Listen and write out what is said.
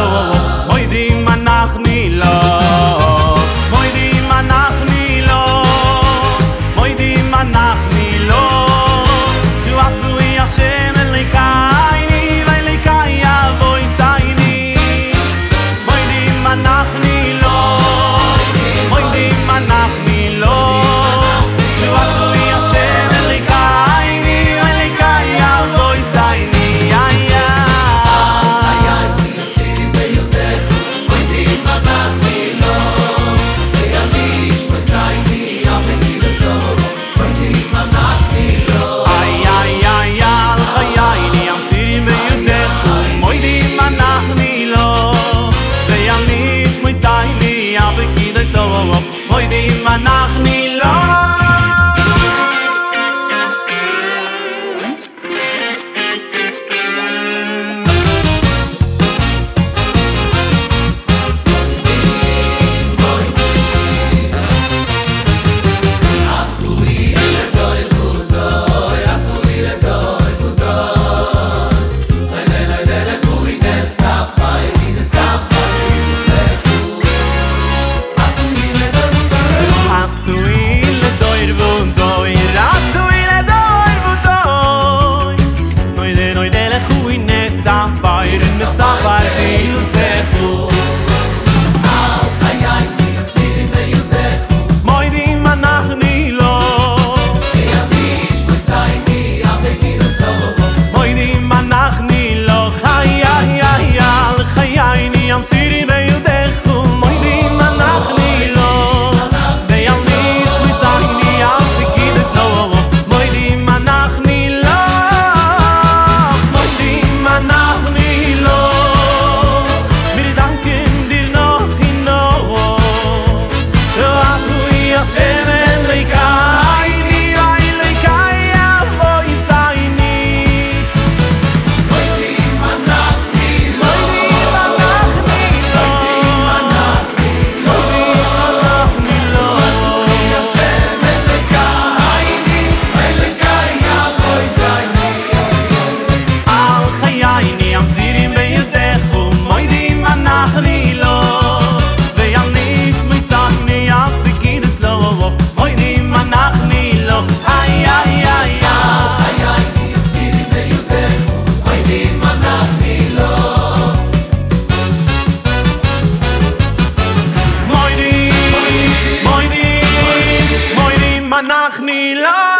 Oh. Mi la